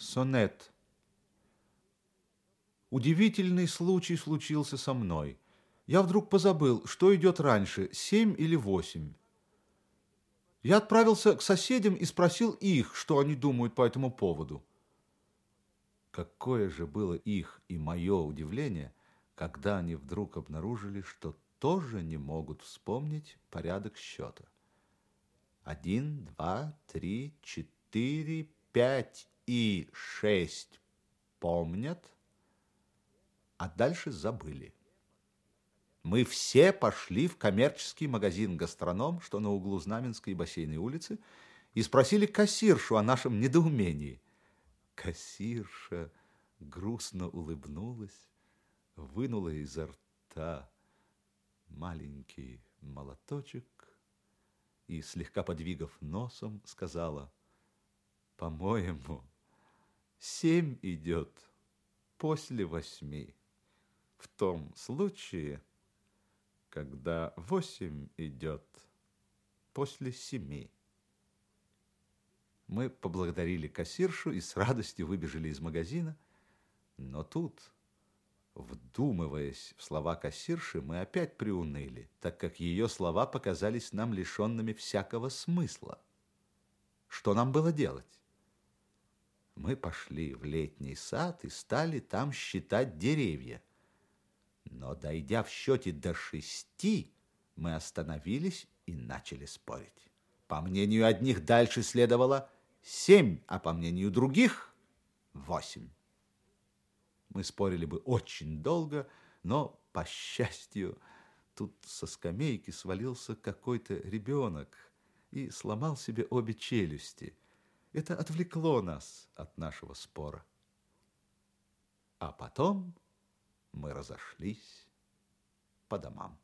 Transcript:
Сонет. Удивительный случай случился со мной. Я вдруг позабыл, что идет раньше, семь или восемь. Я отправился к соседям и спросил их, что они думают по этому поводу. Какое же было их и мое удивление, когда они вдруг обнаружили, что тоже не могут вспомнить порядок счета. Один, два, три, четыре, пять и шесть помнят, а дальше забыли. Мы все пошли в коммерческий магазин «Гастроном», что на углу Знаменской и Бассейной улицы, и спросили кассиршу о нашем недоумении. Кассирша грустно улыбнулась, вынула изо рта маленький молоточек и, слегка подвигав носом, сказала, «По-моему, семь идет после восьми. В том случае, когда восемь идет после семи». Мы поблагодарили кассиршу и с радостью выбежали из магазина, но тут Вдумываясь в слова кассирши, мы опять приуныли, так как ее слова показались нам лишенными всякого смысла. Что нам было делать? Мы пошли в летний сад и стали там считать деревья. Но, дойдя в счете до шести, мы остановились и начали спорить. По мнению одних, дальше следовало семь, а по мнению других – восемь. Мы спорили бы очень долго, но, по счастью, тут со скамейки свалился какой-то ребенок и сломал себе обе челюсти. Это отвлекло нас от нашего спора. А потом мы разошлись по домам.